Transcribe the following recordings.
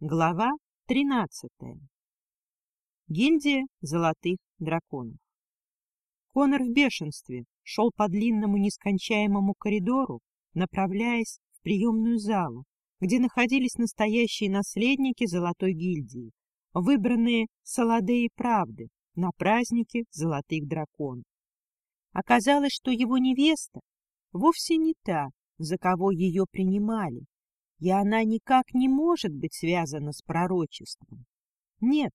Глава 13. Гильдия золотых драконов. Конор в бешенстве шел по длинному нескончаемому коридору, направляясь в приемную залу, где находились настоящие наследники золотой гильдии, выбранные Саладеи Правды на празднике золотых драконов. Оказалось, что его невеста вовсе не та, за кого ее принимали, и она никак не может быть связана с пророчеством. Нет,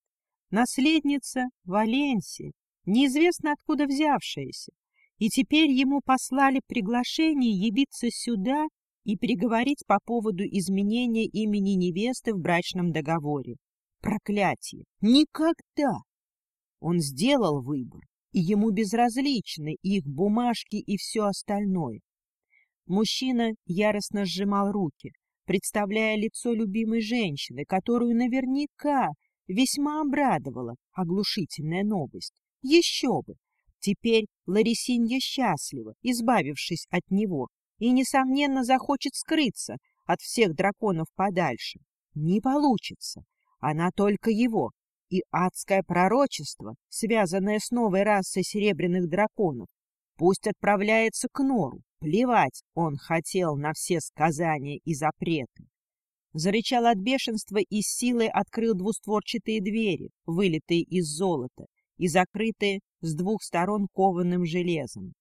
наследница Валенсия, неизвестно откуда взявшаяся, и теперь ему послали приглашение явиться сюда и переговорить по поводу изменения имени невесты в брачном договоре. Проклятие! Никогда! Он сделал выбор, и ему безразличны их бумажки и все остальное. Мужчина яростно сжимал руки, представляя лицо любимой женщины, которую наверняка весьма обрадовала оглушительная новость. Еще бы! Теперь Ларисинья счастлива, избавившись от него, и, несомненно, захочет скрыться от всех драконов подальше. Не получится. Она только его. И адское пророчество, связанное с новой расой серебряных драконов, пусть отправляется к Нору, Плевать он хотел на все сказания и запреты. Зарычал от бешенства и с силой открыл двустворчатые двери, вылитые из золота и закрытые с двух сторон кованым железом,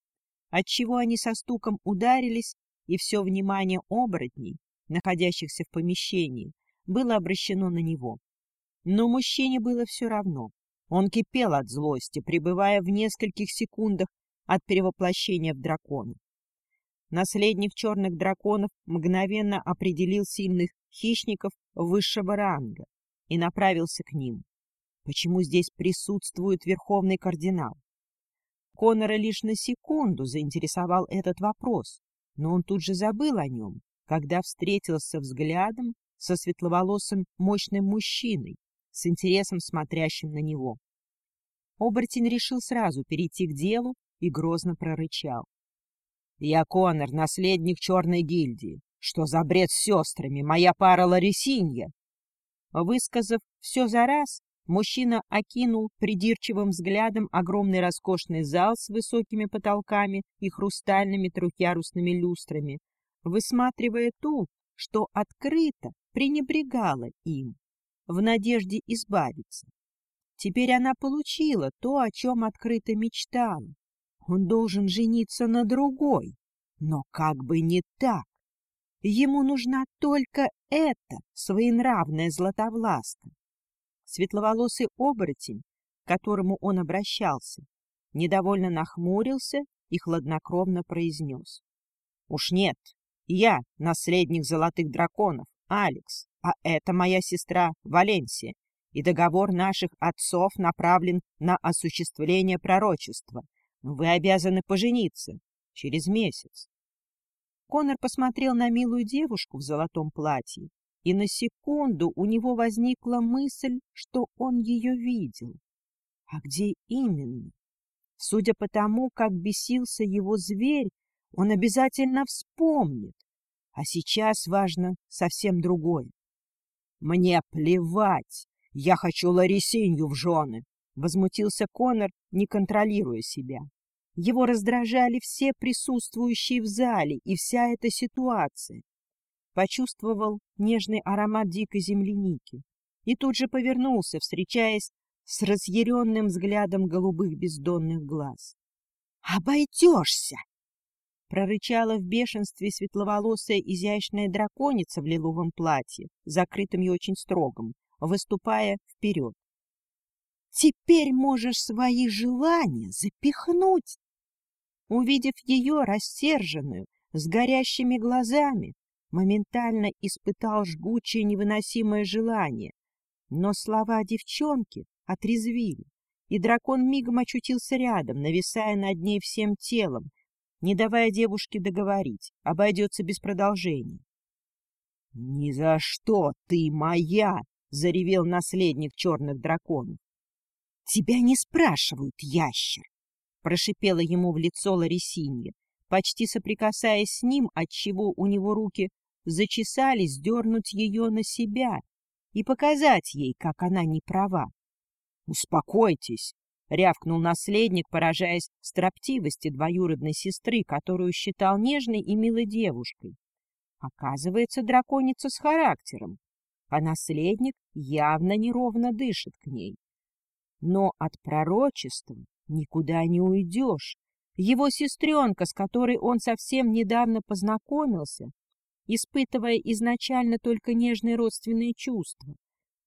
отчего они со стуком ударились, и все внимание оборотней, находящихся в помещении, было обращено на него. Но мужчине было все равно. Он кипел от злости, пребывая в нескольких секундах от перевоплощения в дракона. Наследник черных драконов мгновенно определил сильных хищников высшего ранга и направился к ним. Почему здесь присутствует верховный кардинал? Конора лишь на секунду заинтересовал этот вопрос, но он тут же забыл о нем, когда встретился взглядом со светловолосым мощным мужчиной, с интересом смотрящим на него. Оборотень решил сразу перейти к делу и грозно прорычал. Я Конор, наследник Черной гильдии. Что за бред с сестрами? Моя пара Ларисинья. Высказав все за раз, мужчина окинул придирчивым взглядом огромный роскошный зал с высокими потолками и хрустальными трехъярусными люстрами, высматривая ту, что открыто пренебрегала им, в надежде избавиться. Теперь она получила то, о чем открыто мечтала. Он должен жениться на другой, но как бы не так. Ему нужна только эта своенравная златовласка. Светловолосый оборотень, к которому он обращался, недовольно нахмурился и хладнокровно произнес. — Уж нет, я наследник золотых драконов, Алекс, а это моя сестра Валенсия, и договор наших отцов направлен на осуществление пророчества — вы обязаны пожениться через месяц. Конор посмотрел на милую девушку в золотом платье, и на секунду у него возникла мысль, что он ее видел. А где именно? Судя по тому, как бесился его зверь, он обязательно вспомнит. А сейчас важно совсем другое. Мне плевать, я хочу Ларисинью в жены. Возмутился Конор, не контролируя себя. Его раздражали все присутствующие в зале и вся эта ситуация. Почувствовал нежный аромат дикой земляники и тут же повернулся, встречаясь с разъяренным взглядом голубых бездонных глаз. «Обойдешься!» прорычала в бешенстве светловолосая изящная драконица в лиловом платье, закрытым и очень строгом, выступая вперед. Теперь можешь свои желания запихнуть. Увидев ее рассерженную, с горящими глазами, моментально испытал жгучее невыносимое желание. Но слова девчонки отрезвили, и дракон мигом очутился рядом, нависая над ней всем телом, не давая девушке договорить, обойдется без продолжения. — Ни за что ты моя! — заревел наследник черных драконов. Тебя не спрашивают, ящер! — прошипела ему в лицо Ларисинья, почти соприкасаясь с ним, отчего у него руки зачесались дернуть ее на себя, и показать ей, как она не права. — Успокойтесь, — рявкнул наследник, поражаясь строптивости двоюродной сестры, которую считал нежной и милой девушкой. Оказывается, драконица с характером, а наследник явно неровно дышит к ней. Но от пророчества никуда не уйдешь. Его сестренка, с которой он совсем недавно познакомился, испытывая изначально только нежные родственные чувства.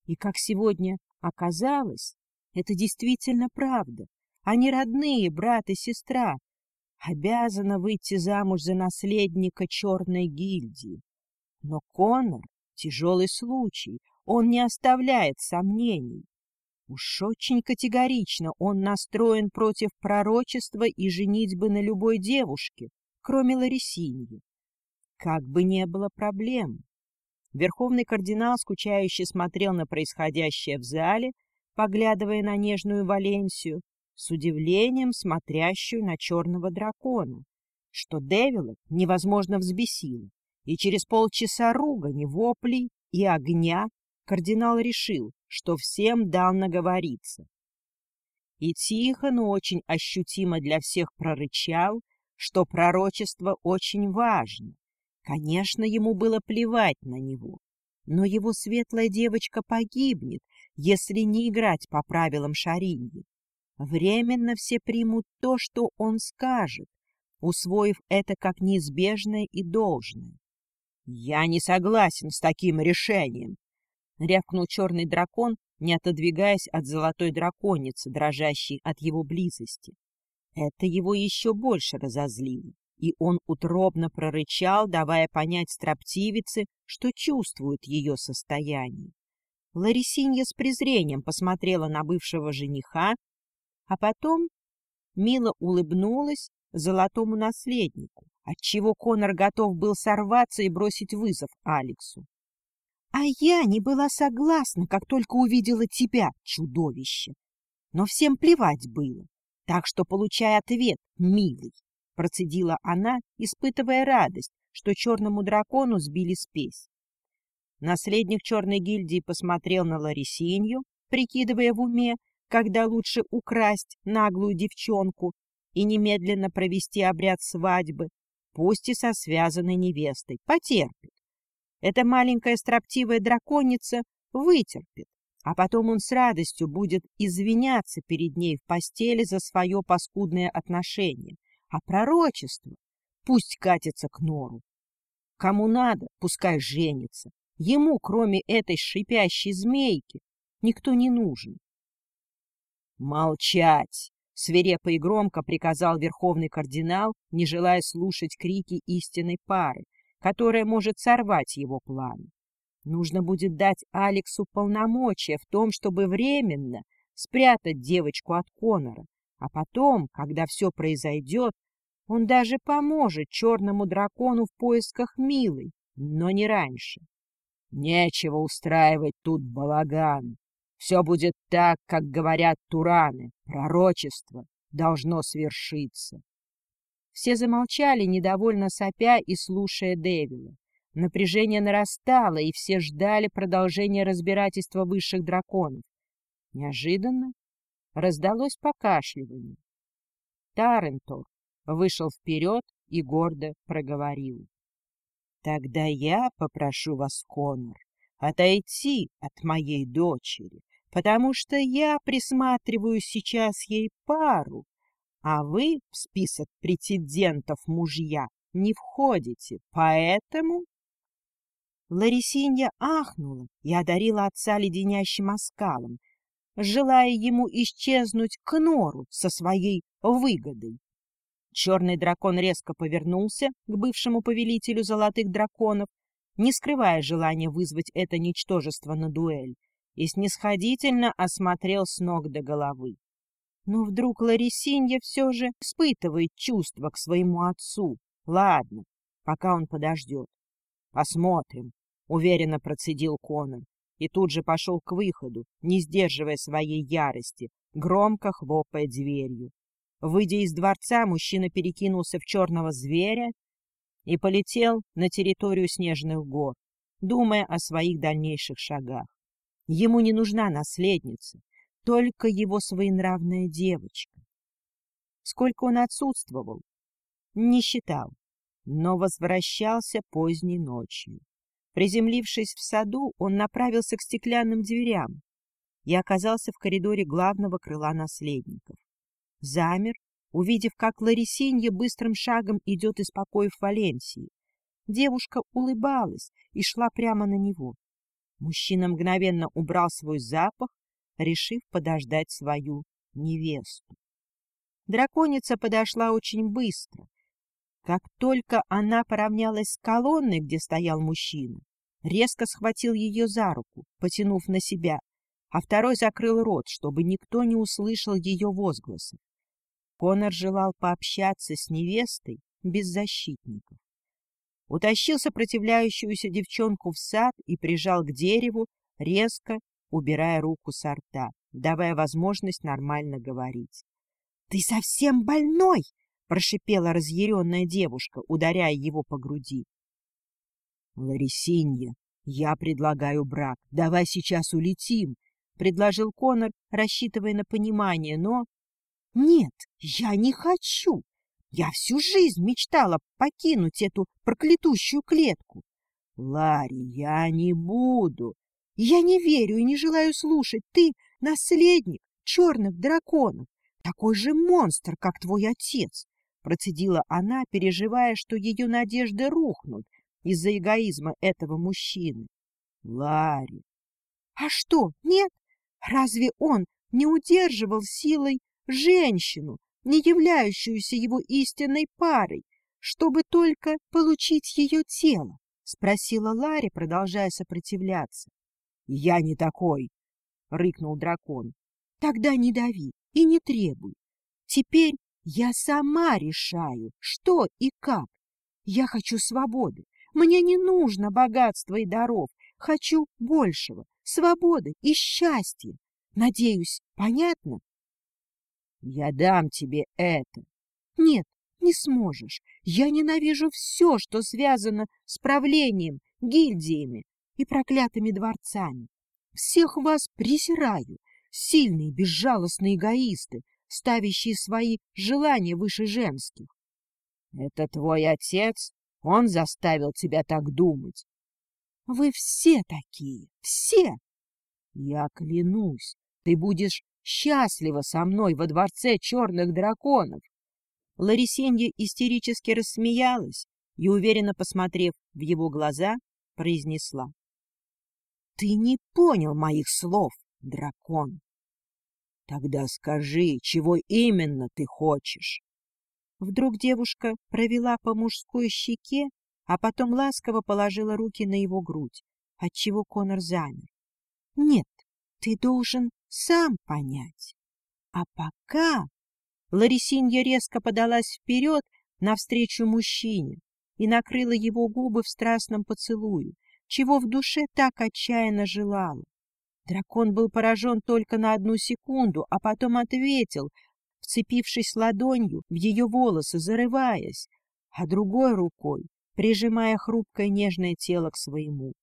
И, как сегодня оказалось, это действительно правда. Они родные, брат и сестра. Обязана выйти замуж за наследника черной гильдии. Но Конор — тяжелый случай, он не оставляет сомнений. Уж очень категорично он настроен против пророчества и женитьбы на любой девушке, кроме Ларисиньи. Как бы не было проблем. Верховный кардинал скучающе смотрел на происходящее в зале, поглядывая на нежную Валенсию, с удивлением смотрящую на черного дракона, что Девила невозможно взбесило, и через полчаса ругани, воплей и огня кардинал решил, что всем дал наговориться. И тихо, но очень ощутимо для всех прорычал, что пророчество очень важно. Конечно, ему было плевать на него, но его светлая девочка погибнет, если не играть по правилам Шариньи. Временно все примут то, что он скажет, усвоив это как неизбежное и должное. — Я не согласен с таким решением, — рявкнул черный дракон, не отодвигаясь от золотой драконицы, дрожащей от его близости. Это его еще больше разозлило, и он утробно прорычал, давая понять строптивице, что чувствует ее состояние. Ларисинья с презрением посмотрела на бывшего жениха, а потом мило улыбнулась золотому наследнику, отчего Конор готов был сорваться и бросить вызов Алексу. А я не была согласна, как только увидела тебя, чудовище. Но всем плевать было, так что получай ответ, милый, — процедила она, испытывая радость, что черному дракону сбили спесь. Наследник черной гильдии посмотрел на Ларисинью, прикидывая в уме, когда лучше украсть наглую девчонку и немедленно провести обряд свадьбы, пусть и со связанной невестой, потерпит. Эта маленькая строптивая драконица вытерпит, а потом он с радостью будет извиняться перед ней в постели за свое паскудное отношение. А пророчество пусть катится к нору. Кому надо, пускай женится. Ему, кроме этой шипящей змейки, никто не нужен. «Молчать!» — свирепо и громко приказал верховный кардинал, не желая слушать крики истинной пары, которая может сорвать его планы. Нужно будет дать Алексу полномочия в том, чтобы временно спрятать девочку от Конора, а потом, когда все произойдет, он даже поможет черному дракону в поисках милой, но не раньше. Нечего устраивать тут балаган. Все будет так, как говорят тураны. Пророчество должно свершиться. Все замолчали, недовольно сопя и слушая Дэвила. Напряжение нарастало, и все ждали продолжения разбирательства высших драконов. Неожиданно раздалось покашливание. Тарентор вышел вперед и гордо проговорил. — Тогда я попрошу вас, Конор, отойти от моей дочери, потому что я присматриваю сейчас ей пару, а вы в список претендентов мужья не входите, поэтому... Ларисинья ахнула и одарила отца леденящим оскалом, желая ему исчезнуть к нору со своей выгодой. Черный дракон резко повернулся к бывшему повелителю золотых драконов, не скрывая желания вызвать это ничтожество на дуэль, и снисходительно осмотрел с ног до головы. Но вдруг Ларисинья все же испытывает чувства к своему отцу. Ладно, пока он подождет. Посмотрим, — уверенно процедил Конор. И тут же пошел к выходу, не сдерживая своей ярости, громко хлопая дверью. Выйдя из дворца, мужчина перекинулся в черного зверя и полетел на территорию снежных гор, думая о своих дальнейших шагах. Ему не нужна наследница, только его своенравная девочка. Сколько он отсутствовал, не считал, но возвращался поздней ночью. Приземлившись в саду, он направился к стеклянным дверям и оказался в коридоре главного крыла наследников. Замер, увидев, как Ларисинья быстрым шагом идет из покоев Валенсии. Девушка улыбалась и шла прямо на него. Мужчина мгновенно убрал свой запах, решив подождать свою невесту. Драконица подошла очень быстро. Как только она поравнялась с колонной, где стоял мужчина, резко схватил ее за руку, потянув на себя, а второй закрыл рот, чтобы никто не услышал ее возгласов. Конор желал пообщаться с невестой без защитников. Утащил сопротивляющуюся девчонку в сад и прижал к дереву, резко убирая руку со рта, давая возможность нормально говорить. — Ты совсем больной! — прошипела разъяренная девушка, ударяя его по груди. — Ларисинья, я предлагаю брак. Давай сейчас улетим, — предложил Конор, рассчитывая на понимание, но... — Нет, я не хочу. Я всю жизнь мечтала покинуть эту проклятущую клетку. — Ларри, я не буду. Я не верю и не желаю слушать. Ты наследник черных драконов, такой же монстр, как твой отец. Процедила она, переживая, что ее надежды рухнут из-за эгоизма этого мужчины. Ларри. А что, нет? Разве он не удерживал силой женщину, не являющуюся его истинной парой, чтобы только получить ее тело? — спросила Ларри, продолжая сопротивляться. — Я не такой, — рыкнул дракон. — Тогда не дави и не требуй. Теперь я сама решаю, что и как. Я хочу свободы. Мне не нужно богатства и даров. Хочу большего, свободы и счастья. Надеюсь, понятно? Я дам тебе это. Нет, не сможешь. Я ненавижу все, что связано с правлением, гильдиями и проклятыми дворцами. Всех вас презираю. Сильные, безжалостные эгоисты, ставящие свои желания выше женских. Это твой отец? Он заставил тебя так думать. Вы все такие, все. Я клянусь, ты будешь счастлива со мной во дворце черных драконов. Ларисенья истерически рассмеялась и, уверенно посмотрев в его глаза, произнесла. — Ты не понял моих слов, дракон. Тогда скажи, чего именно ты хочешь? Вдруг девушка провела по мужской щеке, а потом ласково положила руки на его грудь, отчего Конор замер. — Нет, ты должен сам понять. А пока... Ларисинья резко подалась вперед навстречу мужчине и накрыла его губы в страстном поцелуе, чего в душе так отчаянно желала. Дракон был поражен только на одну секунду, а потом ответил, вцепившись ладонью в ее волосы, зарываясь, а другой рукой прижимая хрупкое нежное тело к своему.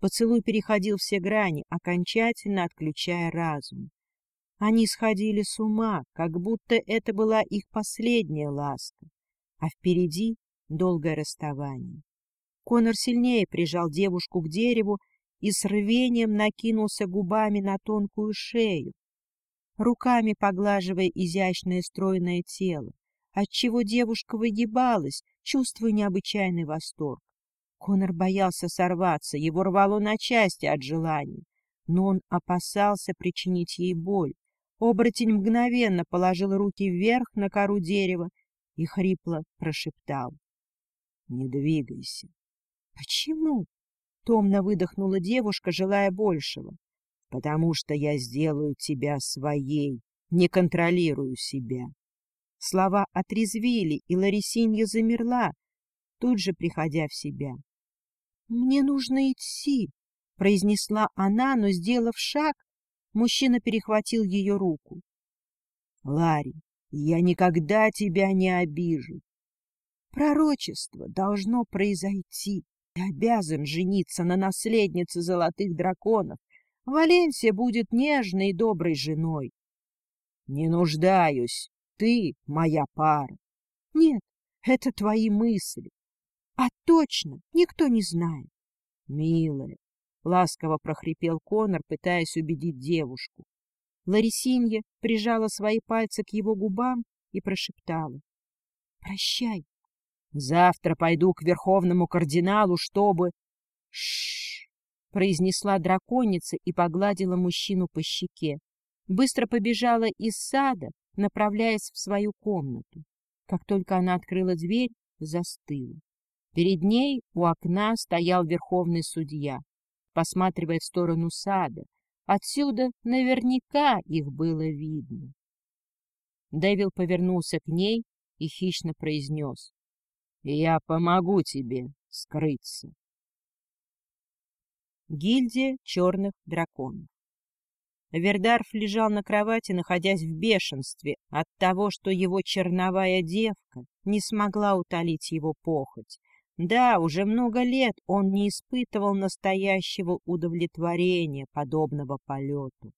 Поцелуй переходил все грани, окончательно отключая разум. Они сходили с ума, как будто это была их последняя ласка, а впереди долгое расставание. Конор сильнее прижал девушку к дереву и с рвением накинулся губами на тонкую шею, руками поглаживая изящное стройное тело, отчего девушка выгибалась, чувствуя необычайный восторг. Конор боялся сорваться, его рвало на части от желания, но он опасался причинить ей боль. Оборотень мгновенно положил руки вверх на кору дерева и хрипло прошептал. — Не двигайся. — Почему? Томно выдохнула девушка, желая большего. — Потому что я сделаю тебя своей, не контролирую себя. Слова отрезвили, и Ларисинья замерла, тут же приходя в себя. — Мне нужно идти, — произнесла она, но, сделав шаг, мужчина перехватил ее руку. — Ларри, я никогда тебя не обижу. Пророчество должно произойти. Ты обязан жениться на наследнице золотых драконов, Валенсия будет нежной и доброй женой. Не нуждаюсь. Ты моя пара. Нет, это твои мысли. А точно, никто не знает. Милая, ласково прохрипел Конор, пытаясь убедить девушку. Ларисинья прижала свои пальцы к его губам и прошептала. — Прощай. Завтра пойду к верховному кардиналу, чтобы... Шш! произнесла драконица и погладила мужчину по щеке. Быстро побежала из сада, направляясь в свою комнату. Как только она открыла дверь, застыла. Перед ней у окна стоял верховный судья, посматривая в сторону сада. Отсюда наверняка их было видно. Дэвил повернулся к ней и хищно произнес. Я помогу тебе скрыться. Гильдия черных драконов Вердарф лежал на кровати, находясь в бешенстве от того, что его черновая девка не смогла утолить его похоть. Да, уже много лет он не испытывал настоящего удовлетворения подобного полету.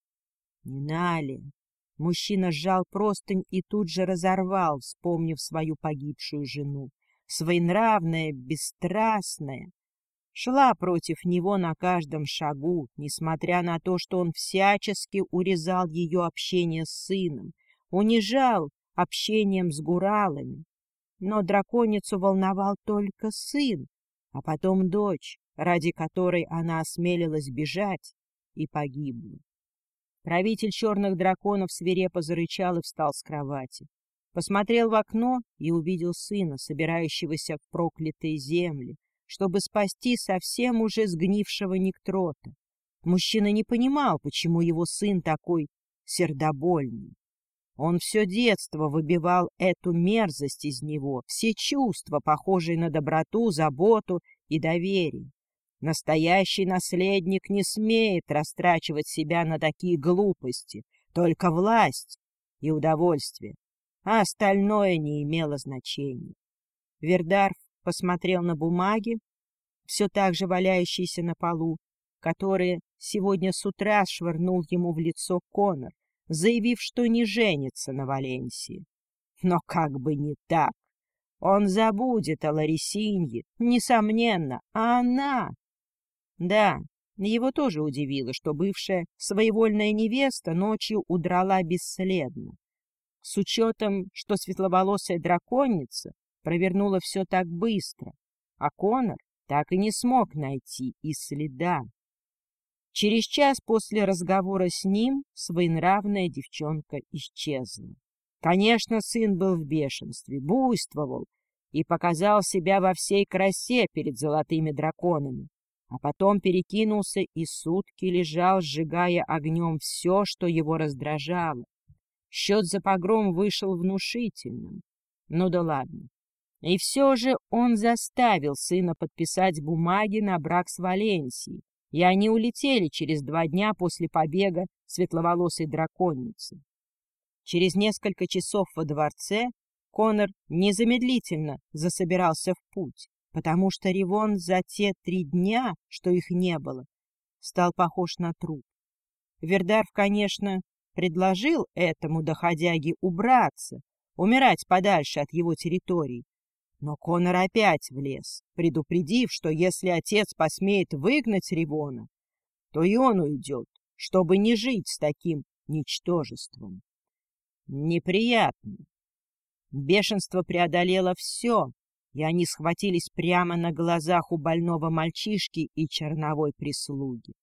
Ниналия. Мужчина сжал простынь и тут же разорвал, вспомнив свою погибшую жену своенравная, бесстрастная, шла против него на каждом шагу, несмотря на то, что он всячески урезал ее общение с сыном, унижал общением с гуралами. Но драконицу волновал только сын, а потом дочь, ради которой она осмелилась бежать и погибла. Правитель черных драконов свирепо зарычал и встал с кровати. Посмотрел в окно и увидел сына, собирающегося в проклятые земли, чтобы спасти совсем уже сгнившего Никтрота. Мужчина не понимал, почему его сын такой сердобольный. Он все детство выбивал эту мерзость из него, все чувства, похожие на доброту, заботу и доверие. Настоящий наследник не смеет растрачивать себя на такие глупости, только власть и удовольствие а остальное не имело значения. Вердарф посмотрел на бумаги, все так же валяющиеся на полу, которые сегодня с утра швырнул ему в лицо Конор, заявив, что не женится на Валенсии. Но как бы не так. Он забудет о Ларисинье, несомненно, а она... Да, его тоже удивило, что бывшая своевольная невеста ночью удрала бесследно с учетом, что светловолосая драконица провернула все так быстро, а Конор так и не смог найти и следа. Через час после разговора с ним своенравная девчонка исчезла. Конечно, сын был в бешенстве, буйствовал и показал себя во всей красе перед золотыми драконами, а потом перекинулся и сутки лежал, сжигая огнем все, что его раздражало, Счет за погром вышел внушительным. Ну да ладно. И все же он заставил сына подписать бумаги на брак с Валенсией, и они улетели через два дня после побега светловолосой драконицы. Через несколько часов во дворце Конор незамедлительно засобирался в путь, потому что Ривон за те три дня, что их не было, стал похож на труп. Вердарв, конечно, предложил этому доходяге убраться, умирать подальше от его территорий. Но Конор опять влез, предупредив, что если отец посмеет выгнать Ривона, то и он уйдет, чтобы не жить с таким ничтожеством. Неприятно. Бешенство преодолело все, и они схватились прямо на глазах у больного мальчишки и черновой прислуги.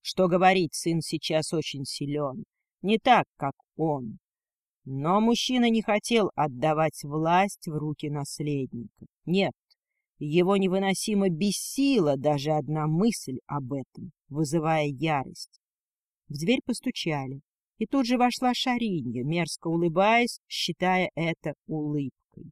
Что говорить, сын сейчас очень силен, не так, как он. Но мужчина не хотел отдавать власть в руки наследника. Нет, его невыносимо бесила даже одна мысль об этом, вызывая ярость. В дверь постучали, и тут же вошла Шаринья, мерзко улыбаясь, считая это улыбкой.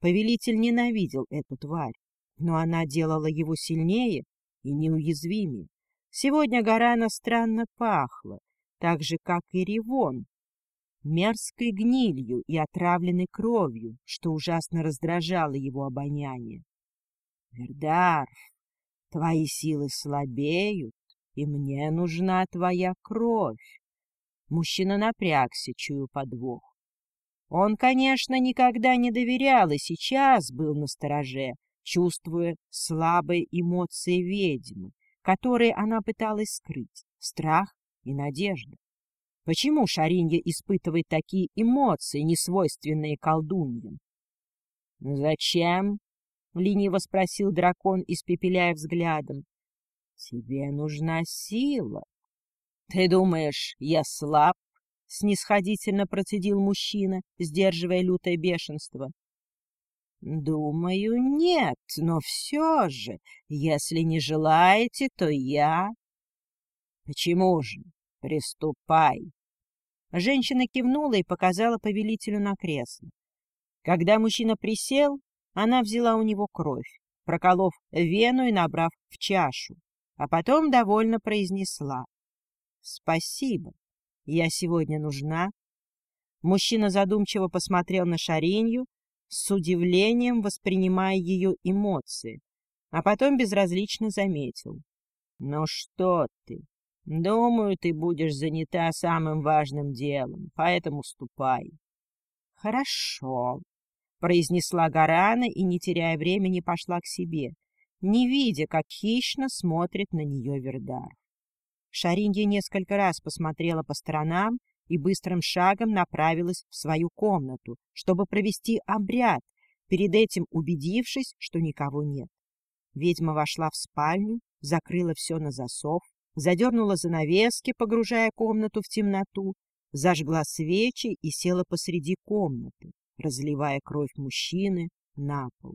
Повелитель ненавидел эту тварь, но она делала его сильнее и неуязвимее. Сегодня Гарана странно пахла, так же, как и Ривон, мерзкой гнилью и отравленной кровью, что ужасно раздражало его обоняние. — Вердарф, твои силы слабеют, и мне нужна твоя кровь. Мужчина напрягся, чую подвох. Он, конечно, никогда не доверял и сейчас был на стороже, чувствуя слабые эмоции ведьмы, которые она пыталась скрыть — страх и надежда. Почему Шаринья испытывает такие эмоции, несвойственные колдуньям? — Зачем? — лениво спросил дракон, испепеляя взглядом. — Тебе нужна сила. — Ты думаешь, я слаб? — снисходительно процедил мужчина, сдерживая лютое бешенство. — Думаю, нет, но все же, если не желаете, то я... — Почему же? Приступай. Женщина кивнула и показала повелителю на кресло. Когда мужчина присел, она взяла у него кровь, проколов вену и набрав в чашу, а потом довольно произнесла. — Спасибо, я сегодня нужна. Мужчина задумчиво посмотрел на Шаренью, с удивлением воспринимая ее эмоции, а потом безразлично заметил. — Ну что ты? Думаю, ты будешь занята самым важным делом, поэтому ступай. — Хорошо, — произнесла Гарана и, не теряя времени, пошла к себе, не видя, как хищно смотрит на нее Вердар. Шаринья несколько раз посмотрела по сторонам и быстрым шагом направилась в свою комнату, чтобы провести обряд, перед этим убедившись, что никого нет. Ведьма вошла в спальню, закрыла все на засов, задернула занавески, погружая комнату в темноту, зажгла свечи и села посреди комнаты, разливая кровь мужчины на пол.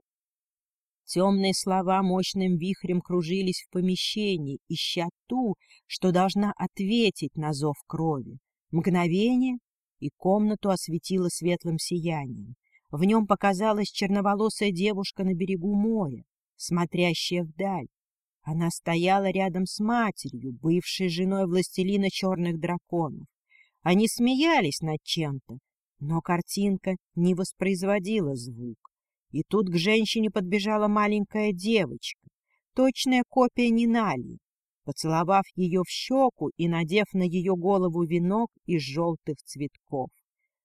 Темные слова мощным вихрем кружились в помещении, ища ту, что должна ответить на зов крови. Мгновение, и комнату осветило светлым сиянием. В нем показалась черноволосая девушка на берегу моря, смотрящая вдаль. Она стояла рядом с матерью, бывшей женой властелина черных драконов. Они смеялись над чем-то, но картинка не воспроизводила звук. И тут к женщине подбежала маленькая девочка, точная копия Нинали. Поцеловав ее в щеку и надев на ее голову венок из желтых цветков.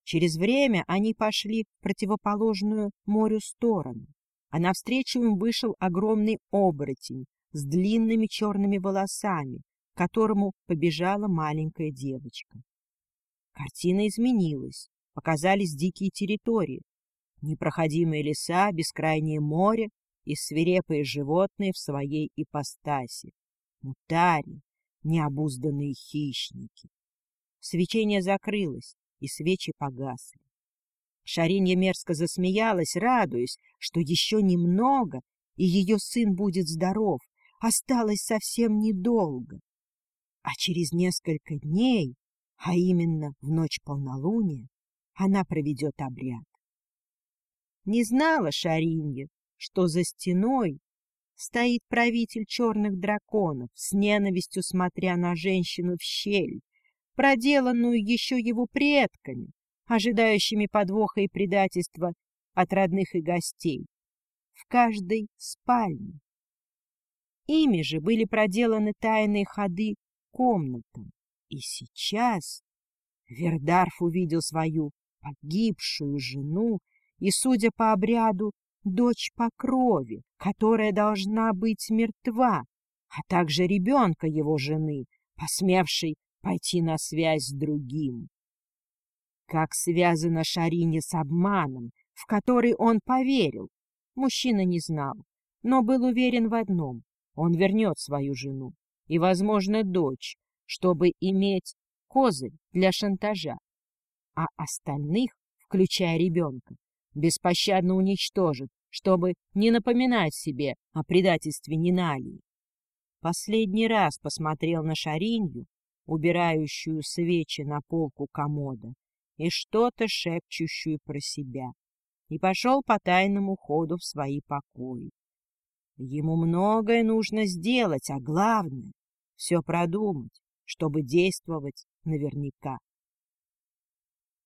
Через время они пошли в противоположную морю сторону, а навстречу им вышел огромный оборотень, с длинными черными волосами, к которому побежала маленькая девочка. Картина изменилась, показались дикие территории, непроходимые леса, бескрайнее море и свирепые животные в своей ипостаси, мутари, необузданные хищники. Свечение закрылось, и свечи погасли. Шаринья мерзко засмеялась, радуясь, что еще немного, и ее сын будет здоров, осталось совсем недолго. А через несколько дней, а именно в ночь полнолуния, она проведет обряд. Не знала Шаринья, что за стеной стоит правитель черных драконов, с ненавистью смотря на женщину в щель, проделанную еще его предками, ожидающими подвоха и предательства от родных и гостей. В каждой спальне Ими же были проделаны тайные ходы комнатам. И сейчас Вердарф увидел свою погибшую жену и, судя по обряду, дочь по крови, которая должна быть мертва, а также ребенка его жены, посмевшей пойти на связь с другим. Как связано Шарине с обманом, в который он поверил, мужчина не знал, но был уверен в одном он вернет свою жену и, возможно, дочь, чтобы иметь козырь для шантажа, а остальных, включая ребенка, беспощадно уничтожит, чтобы не напоминать себе о предательстве Ниналии. Последний раз посмотрел на Шаринью, убирающую свечи на полку комода, и что-то шепчущую про себя, и пошел по тайному ходу в свои покои. Ему многое нужно сделать, а главное — все продумать, чтобы действовать наверняка.